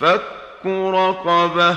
فك رقبة